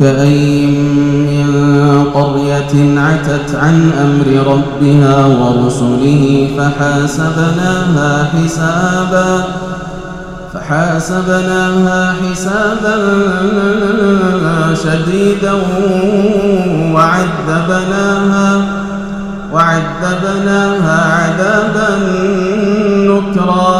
وكأين من قرية عتت عن أمر ربها ورسله فحاسبناها حسابا فحاسبناها حسابا شديدا وعذبناها وعذبناها عذابا نكرا.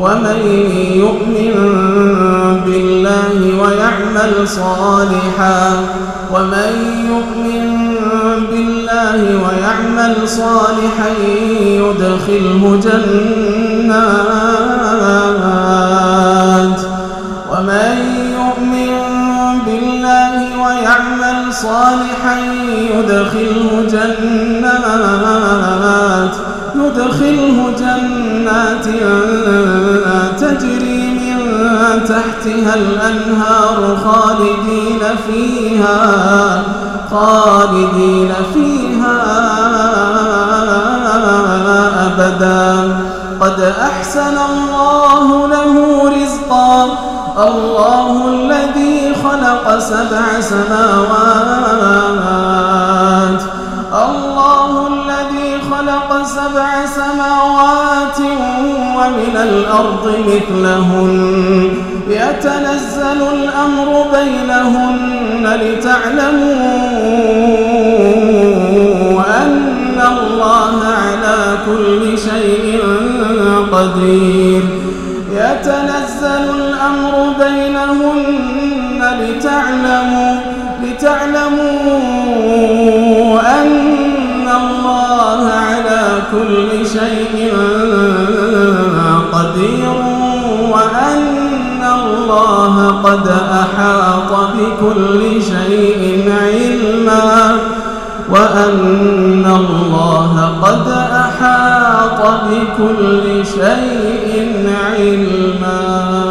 ومن يؤمن بالله ويعمل صالحا ومن يؤمن بالله ويعمل صالحا يدخله جنات ومن يؤمن بالله ويعمل صالحا يدخله جنات تحتها الأنهار خالدين فيها خالدين فيها أبدا. قد أحسن الله له رزقا الله الذي خلق سبع سماوات ومن الأرض مثلهن. يتنزل الأمر بينهن لتعلموا أن الله على كل شيء قدير. يتنزل الأمر بينهن لتعلموا لتعلموا أن الله على كل شيء قدير الله قد أحاط بكل شيء علما وأن الله قد أحاط بكل شيء علما.